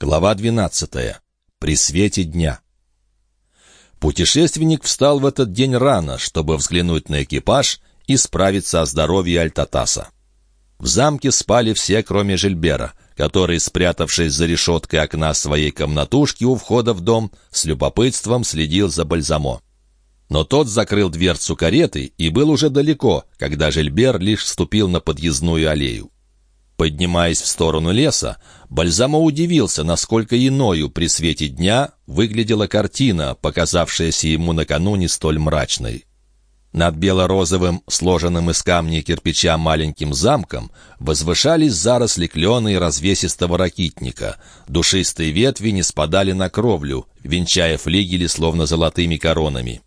Глава 12. При свете дня. Путешественник встал в этот день рано, чтобы взглянуть на экипаж и справиться о здоровье Альтатаса. В замке спали все, кроме Жильбера, который, спрятавшись за решеткой окна своей комнатушки у входа в дом, с любопытством следил за Бальзамо. Но тот закрыл дверцу кареты и был уже далеко, когда Жильбер лишь вступил на подъездную аллею. Поднимаясь в сторону леса, Бальзамо удивился, насколько иною при свете дня выглядела картина, показавшаяся ему накануне столь мрачной. Над бело-розовым, сложенным из камня и кирпича маленьким замком, возвышались заросли клена и развесистого ракитника. Душистые ветви не спадали на кровлю, венчая флигели словно золотыми коронами.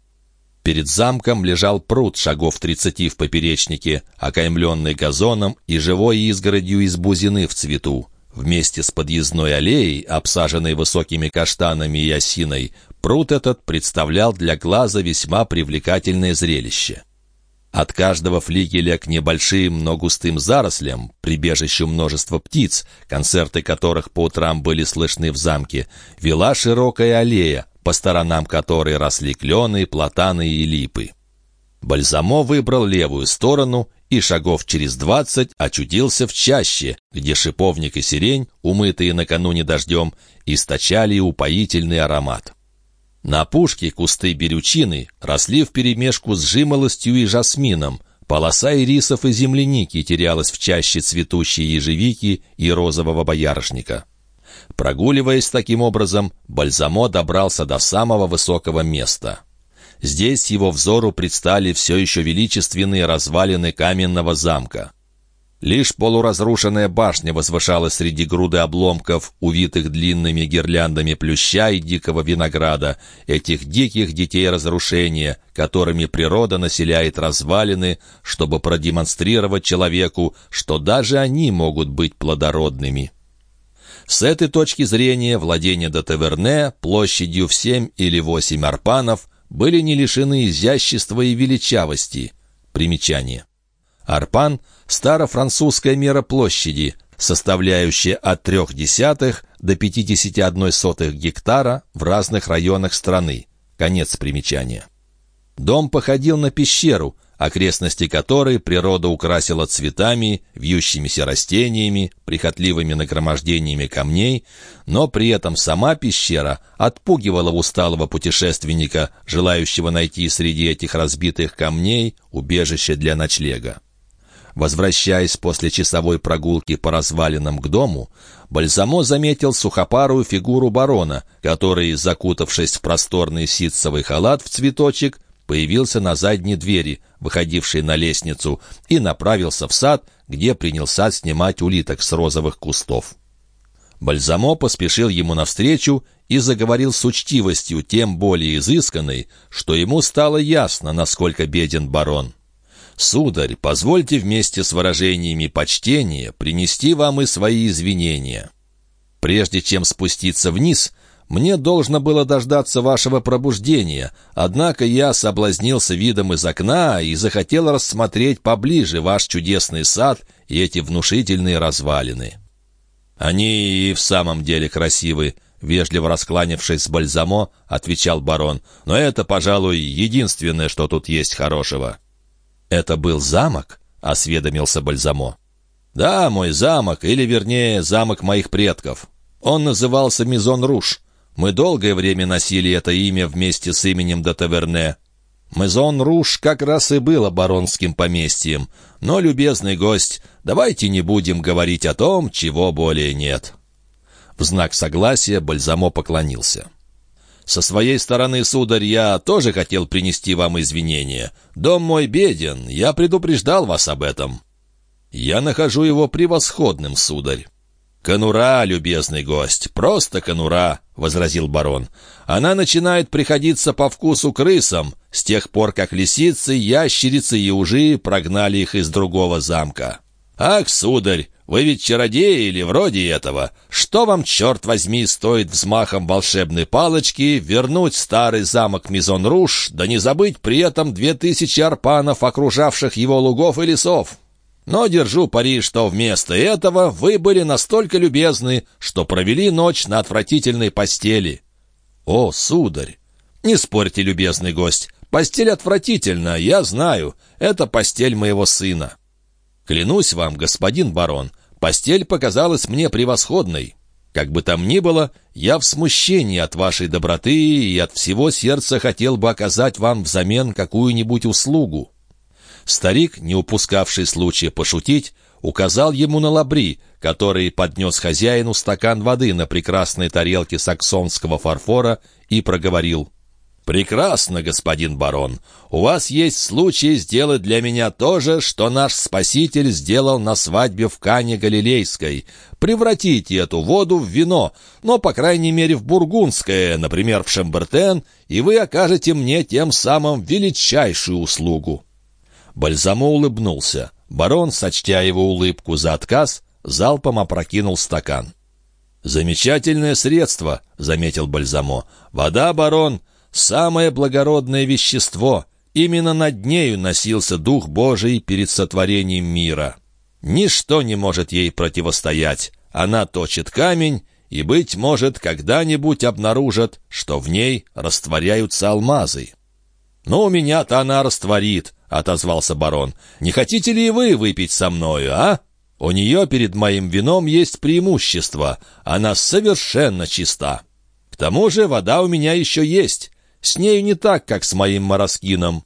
Перед замком лежал пруд шагов тридцати в поперечнике, окаймленный газоном и живой изгородью из бузины в цвету. Вместе с подъездной аллеей, обсаженной высокими каштанами и осиной, пруд этот представлял для глаза весьма привлекательное зрелище. От каждого флигеля к небольшим, но густым зарослям, прибежищу множества птиц, концерты которых по утрам были слышны в замке, вела широкая аллея, по сторонам которой росли клены, платаны и липы. Бальзамо выбрал левую сторону и шагов через двадцать очутился в чаще, где шиповник и сирень, умытые накануне дождем, источали упоительный аромат. На опушке кусты берючины росли вперемешку с жимолостью и жасмином, полоса ирисов и земляники терялась в чаще цветущей ежевики и розового боярышника. Прогуливаясь таким образом, Бальзамо добрался до самого высокого места. Здесь его взору предстали все еще величественные развалины каменного замка. Лишь полуразрушенная башня возвышалась среди груды обломков, увитых длинными гирляндами плюща и дикого винограда, этих диких детей разрушения, которыми природа населяет развалины, чтобы продемонстрировать человеку, что даже они могут быть плодородными. С этой точки зрения владения до Таверне площадью в семь или восемь арпанов были не лишены изящества и величавости. Примечание. Арпан – старофранцузская мера площади, составляющая от трех десятых до 51 сотых гектара в разных районах страны. Конец примечания. Дом походил на пещеру, окрестности которой природа украсила цветами, вьющимися растениями, прихотливыми нагромождениями камней, но при этом сама пещера отпугивала усталого путешественника, желающего найти среди этих разбитых камней убежище для ночлега. Возвращаясь после часовой прогулки по развалинам к дому, Бальзамо заметил сухопарую фигуру барона, который, закутавшись в просторный ситцевый халат в цветочек, появился на задней двери, выходившей на лестницу, и направился в сад, где принялся снимать улиток с розовых кустов. Бальзамо поспешил ему навстречу и заговорил с учтивостью, тем более изысканной, что ему стало ясно, насколько беден барон. «Сударь, позвольте вместе с выражениями почтения принести вам и свои извинения. Прежде чем спуститься вниз, мне должно было дождаться вашего пробуждения, однако я соблазнился видом из окна и захотел рассмотреть поближе ваш чудесный сад и эти внушительные развалины». «Они и в самом деле красивы», — вежливо раскланившись с Бальзамо, отвечал барон. «Но это, пожалуй, единственное, что тут есть хорошего». «Это был замок?» — осведомился Бальзамо. «Да, мой замок, или, вернее, замок моих предков. Он назывался Мизон Руш. Мы долгое время носили это имя вместе с именем де Таверне. Мезон Руш как раз и было баронским поместьем. Но, любезный гость, давайте не будем говорить о том, чего более нет». В знак согласия Бальзамо поклонился. «Со своей стороны, сударь, я тоже хотел принести вам извинения. Дом мой беден, я предупреждал вас об этом». «Я нахожу его превосходным, сударь». «Конура, любезный гость, просто конура», — возразил барон. «Она начинает приходиться по вкусу крысам, с тех пор, как лисицы, ящерицы и ужи прогнали их из другого замка». «Ах, сударь, вы ведь чародеи или вроде этого. Что вам, черт возьми, стоит взмахом волшебной палочки вернуть старый замок Мизон-Руш, да не забыть при этом две тысячи арпанов, окружавших его лугов и лесов?» Но держу пари, что вместо этого вы были настолько любезны, что провели ночь на отвратительной постели». «О, сударь!» «Не спорьте, любезный гость. Постель отвратительна, я знаю. Это постель моего сына». «Клянусь вам, господин барон, постель показалась мне превосходной. Как бы там ни было, я в смущении от вашей доброты и от всего сердца хотел бы оказать вам взамен какую-нибудь услугу». Старик, не упускавший случая пошутить, указал ему на лабри, который поднес хозяину стакан воды на прекрасной тарелке саксонского фарфора и проговорил «Прекрасно, господин барон. У вас есть случай сделать для меня то же, что наш спаситель сделал на свадьбе в Кане Галилейской. Превратите эту воду в вино, но, по крайней мере, в бургундское, например, в Шамбертен, и вы окажете мне тем самым величайшую услугу». Бальзамо улыбнулся. Барон, сочтя его улыбку за отказ, залпом опрокинул стакан. «Замечательное средство», — заметил Бальзамо. «Вода, барон, самое благородное вещество. Именно над нею носился Дух Божий перед сотворением мира. Ничто не может ей противостоять. Она точит камень, и, быть может, когда-нибудь обнаружат, что в ней растворяются алмазы. «Но у меня-то она растворит», — отозвался барон. «Не хотите ли вы выпить со мною, а? У нее перед моим вином есть преимущество. Она совершенно чиста. К тому же вода у меня еще есть. С нею не так, как с моим мороскином.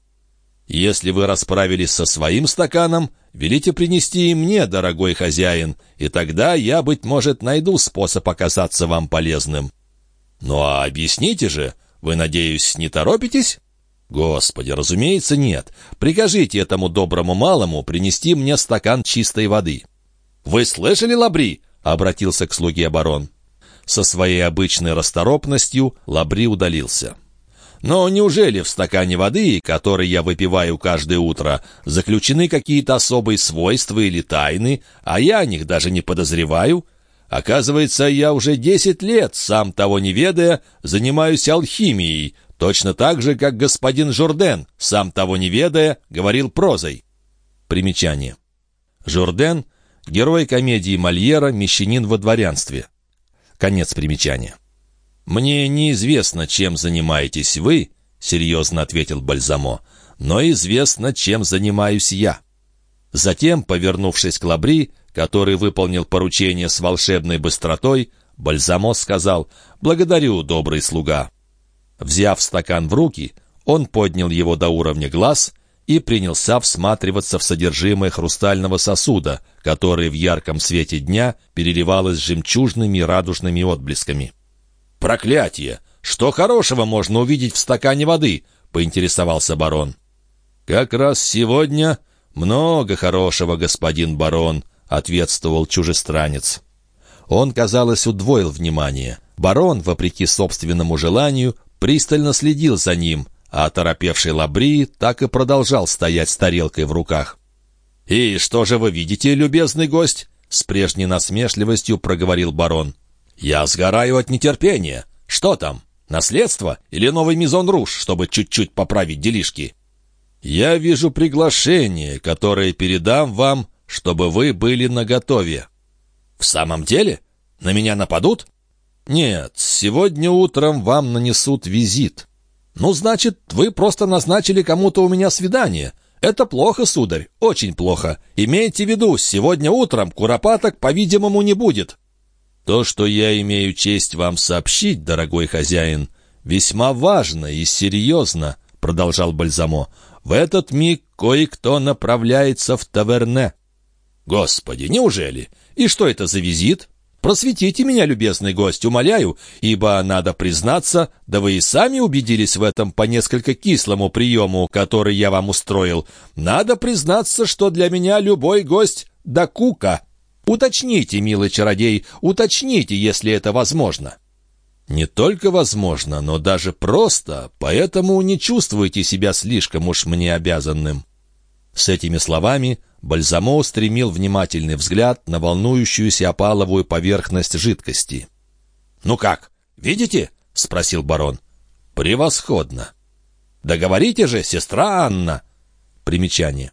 Если вы расправились со своим стаканом, велите принести и мне, дорогой хозяин, и тогда я, быть может, найду способ оказаться вам полезным. Ну а объясните же, вы, надеюсь, не торопитесь? Господи, разумеется, нет. Прикажите этому доброму малому принести мне стакан чистой воды. Вы слышали, Лабри? Обратился к слуге барон. Со своей обычной расторопностью Лабри удалился. Но неужели в стакане воды, который я выпиваю каждое утро, заключены какие-то особые свойства или тайны, а я о них даже не подозреваю? Оказывается, я уже десять лет, сам того не ведая, занимаюсь алхимией, точно так же, как господин Журден, сам того не ведая, говорил прозой. Примечание. Журден — герой комедии Мольера «Мещанин во дворянстве». Конец примечания. «Мне неизвестно, чем занимаетесь вы», — серьезно ответил Бальзамо, «но известно, чем занимаюсь я». Затем, повернувшись к Лабри, который выполнил поручение с волшебной быстротой, Бальзамо сказал «Благодарю, добрый слуга». Взяв стакан в руки, он поднял его до уровня глаз и принялся всматриваться в содержимое хрустального сосуда, который в ярком свете дня переливалось жемчужными радужными отблесками. «Проклятие! Что хорошего можно увидеть в стакане воды?» — поинтересовался барон. «Как раз сегодня много хорошего, господин барон», — ответствовал чужестранец. Он, казалось, удвоил внимание. Барон, вопреки собственному желанию, пристально следил за ним, а торопевший Лабри так и продолжал стоять с тарелкой в руках. «И что же вы видите, любезный гость?» — с прежней насмешливостью проговорил барон. «Я сгораю от нетерпения. Что там? Наследство или новый Мизон Руж, чтобы чуть-чуть поправить делишки?» «Я вижу приглашение, которое передам вам, чтобы вы были наготове». «В самом деле? На меня нападут?» «Нет, сегодня утром вам нанесут визит». «Ну, значит, вы просто назначили кому-то у меня свидание. Это плохо, сударь, очень плохо. Имейте в виду, сегодня утром куропаток, по-видимому, не будет». То, что я имею честь вам сообщить, дорогой хозяин, весьма важно и серьезно, — продолжал Бальзамо. В этот миг кое-кто направляется в таверне. Господи, неужели? И что это за визит? Просветите меня, любезный гость, умоляю, ибо, надо признаться, да вы и сами убедились в этом по несколько кислому приему, который я вам устроил. Надо признаться, что для меня любой гость — да кука. Уточните, милый чародей, уточните, если это возможно». «Не только возможно, но даже просто, поэтому не чувствуйте себя слишком уж мне обязанным». С этими словами Бальзамо устремил внимательный взгляд на волнующуюся опаловую поверхность жидкости. «Ну как, видите?» — спросил барон. «Превосходно!» «Да говорите же, сестра Анна!» Примечание.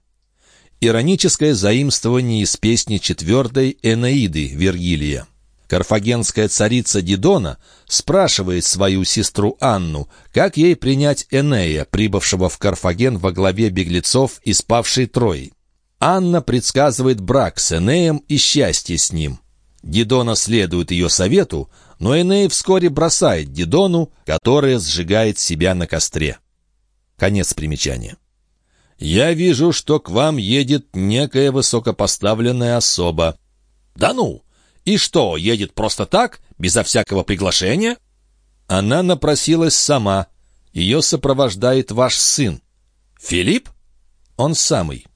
Ироническое заимствование из песни четвертой Энеиды Вергилия. Карфагенская царица Дидона спрашивает свою сестру Анну, как ей принять Энея, прибывшего в Карфаген во главе беглецов и спавшей Трои. Анна предсказывает брак с Энеем и счастье с ним. Дидона следует ее совету, но Эней вскоре бросает Дидону, которая сжигает себя на костре. Конец примечания. «Я вижу, что к вам едет некая высокопоставленная особа». «Да ну! И что, едет просто так, безо всякого приглашения?» Она напросилась сама. Ее сопровождает ваш сын. «Филипп?» «Он самый».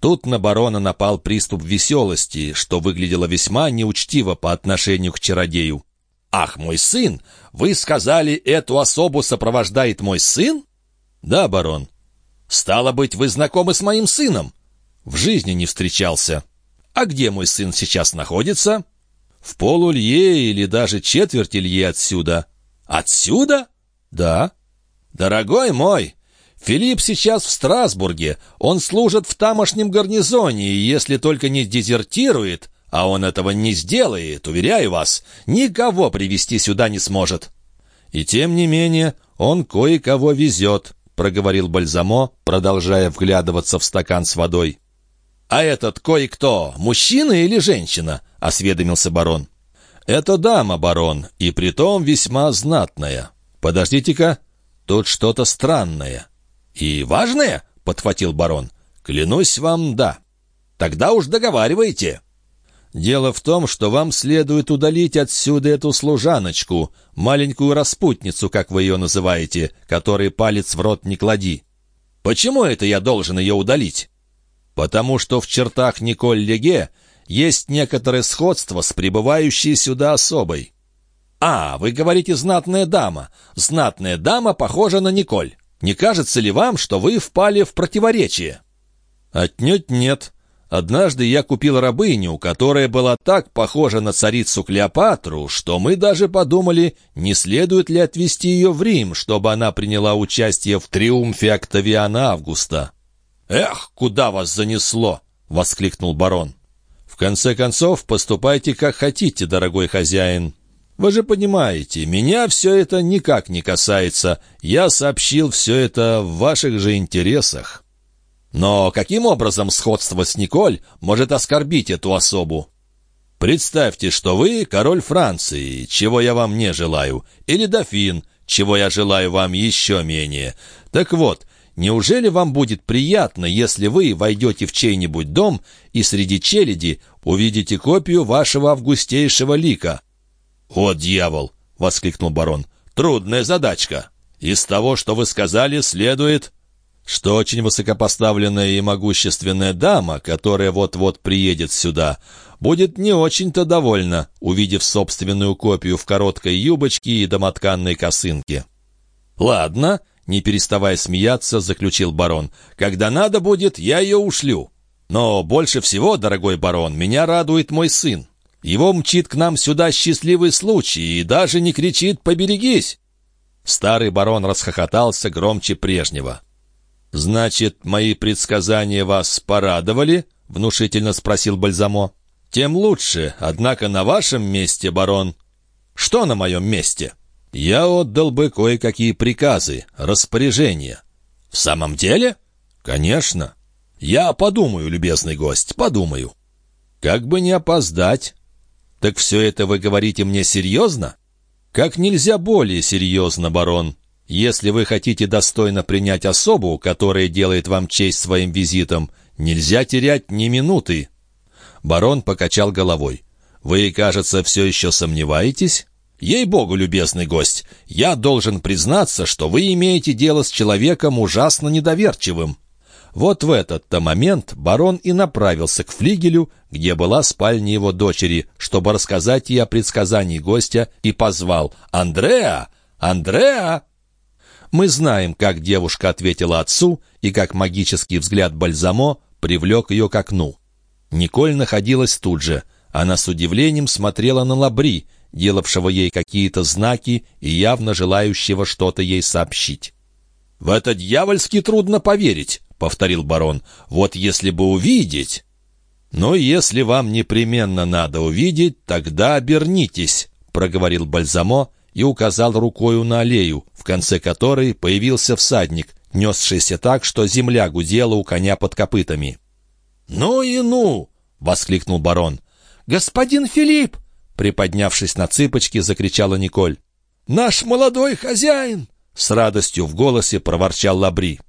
Тут на барона напал приступ веселости, что выглядело весьма неучтиво по отношению к чародею. «Ах, мой сын! Вы сказали, эту особу сопровождает мой сын?» «Да, барон». «Стало быть, вы знакомы с моим сыном?» «В жизни не встречался». «А где мой сын сейчас находится?» «В полулье или даже четверть лье отсюда». «Отсюда?» «Да». «Дорогой мой, Филипп сейчас в Страсбурге. Он служит в тамошнем гарнизоне, и если только не дезертирует, а он этого не сделает, уверяю вас, никого привести сюда не сможет». «И тем не менее он кое-кого везет», проговорил Бальзамо, продолжая вглядываться в стакан с водой. «А этот кое-кто, мужчина или женщина?» — осведомился барон. «Это дама, барон, и притом весьма знатная. Подождите-ка, тут что-то странное». «И важное?» — подхватил барон. «Клянусь вам, да». «Тогда уж договаривайте». Дело в том, что вам следует удалить отсюда эту служаночку, маленькую распутницу, как вы ее называете, которой палец в рот не клади. Почему это я должен ее удалить? Потому что в чертах Николь Леге есть некоторое сходство с прибывающей сюда особой. А, вы говорите «знатная дама». Знатная дама похожа на Николь. Не кажется ли вам, что вы впали в противоречие? Отнюдь нет. Однажды я купил рабыню, которая была так похожа на царицу Клеопатру, что мы даже подумали, не следует ли отвезти ее в Рим, чтобы она приняла участие в триумфе Октавиана Августа. «Эх, куда вас занесло!» — воскликнул барон. «В конце концов, поступайте как хотите, дорогой хозяин. Вы же понимаете, меня все это никак не касается. Я сообщил все это в ваших же интересах». Но каким образом сходство с Николь может оскорбить эту особу? Представьте, что вы король Франции, чего я вам не желаю, или дофин, чего я желаю вам еще менее. Так вот, неужели вам будет приятно, если вы войдете в чей-нибудь дом и среди челяди увидите копию вашего августейшего лика? «О, дьявол!» — воскликнул барон. «Трудная задачка. Из того, что вы сказали, следует...» что очень высокопоставленная и могущественная дама, которая вот-вот приедет сюда, будет не очень-то довольна, увидев собственную копию в короткой юбочке и домотканной косынке. «Ладно», — не переставая смеяться, заключил барон, «когда надо будет, я ее ушлю. Но больше всего, дорогой барон, меня радует мой сын. Его мчит к нам сюда счастливый случай и даже не кричит «поберегись». Старый барон расхохотался громче прежнего. «Значит, мои предсказания вас порадовали?» — внушительно спросил Бальзамо. «Тем лучше, однако на вашем месте, барон...» «Что на моем месте?» «Я отдал бы кое-какие приказы, распоряжения». «В самом деле?» «Конечно. Я подумаю, любезный гость, подумаю». «Как бы не опоздать». «Так все это вы говорите мне серьезно?» «Как нельзя более серьезно, барон». Если вы хотите достойно принять особу, которая делает вам честь своим визитом, нельзя терять ни минуты». Барон покачал головой. «Вы, кажется, все еще сомневаетесь?» «Ей-богу, любезный гость, я должен признаться, что вы имеете дело с человеком ужасно недоверчивым». Вот в этот-то момент барон и направился к флигелю, где была спальня его дочери, чтобы рассказать ей о предсказании гостя, и позвал «Андреа! Андреа!» Мы знаем, как девушка ответила отцу и как магический взгляд Бальзамо привлек ее к окну. Николь находилась тут же. Она с удивлением смотрела на Лабри, делавшего ей какие-то знаки и явно желающего что-то ей сообщить. «В это дьявольски трудно поверить», —— повторил барон. «Вот если бы увидеть...» «Но если вам непременно надо увидеть, тогда обернитесь», — проговорил Бальзамо и указал рукою на аллею, в конце которой появился всадник, несшийся так, что земля гудела у коня под копытами. «Ну и ну!» — воскликнул барон. «Господин Филипп!» — приподнявшись на цыпочки, закричала Николь. «Наш молодой хозяин!» — с радостью в голосе проворчал Лабри.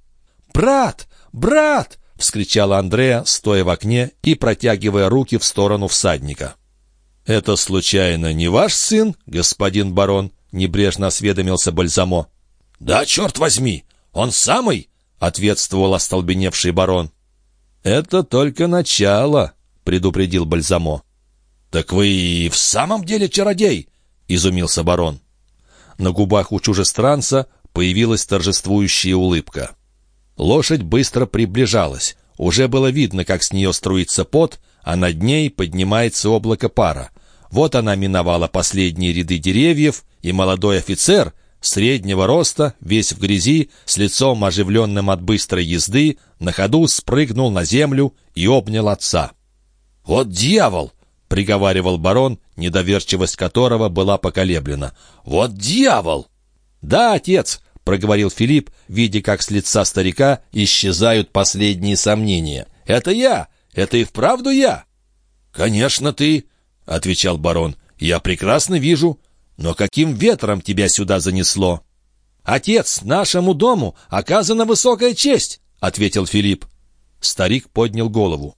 «Брат! Брат!» — вскричала Андрея, стоя в окне и протягивая руки в сторону всадника. «Это, случайно, не ваш сын, господин барон?» — небрежно осведомился Бальзамо. «Да, черт возьми! Он самый!» — ответствовал остолбеневший барон. «Это только начало», — предупредил Бальзамо. «Так вы и в самом деле чародей?» — изумился барон. На губах у чужестранца появилась торжествующая улыбка. Лошадь быстро приближалась. Уже было видно, как с нее струится пот, а над ней поднимается облако пара. Вот она миновала последние ряды деревьев, и молодой офицер, среднего роста, весь в грязи, с лицом оживленным от быстрой езды, на ходу спрыгнул на землю и обнял отца. «Вот дьявол!» — приговаривал барон, недоверчивость которого была поколеблена. «Вот дьявол!» «Да, отец!» — проговорил Филипп, видя, как с лица старика исчезают последние сомнения. «Это я! Это и вправду я!» «Конечно ты!» — отвечал барон. «Я прекрасно вижу. Но каким ветром тебя сюда занесло?» «Отец, нашему дому оказана высокая честь!» — ответил Филипп. Старик поднял голову.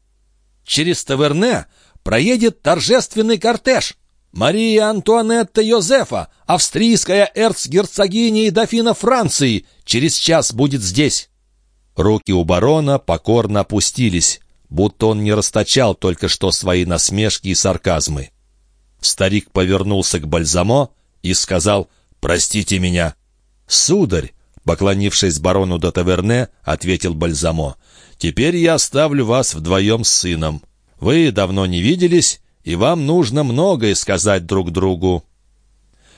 «Через Таверне проедет торжественный кортеж. Мария Антуанетта Йозефа, австрийская эрцгерцогиня и дофина Франции, через час будет здесь». Руки у барона покорно опустились, будто он не расточал только что свои насмешки и сарказмы. Старик повернулся к Бальзамо и сказал «Простите меня». «Сударь», поклонившись барону до таверне, ответил Бальзамо, «Теперь я оставлю вас вдвоем с сыном. Вы давно не виделись, и вам нужно многое сказать друг другу».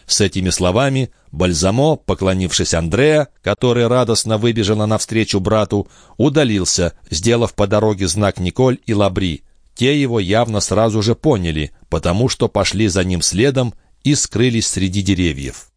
С этими словами Бальзамо, поклонившись Андреа, который радостно выбежала навстречу брату, удалился, сделав по дороге знак Николь и Лабри. Те его явно сразу же поняли, потому что пошли за ним следом и скрылись среди деревьев.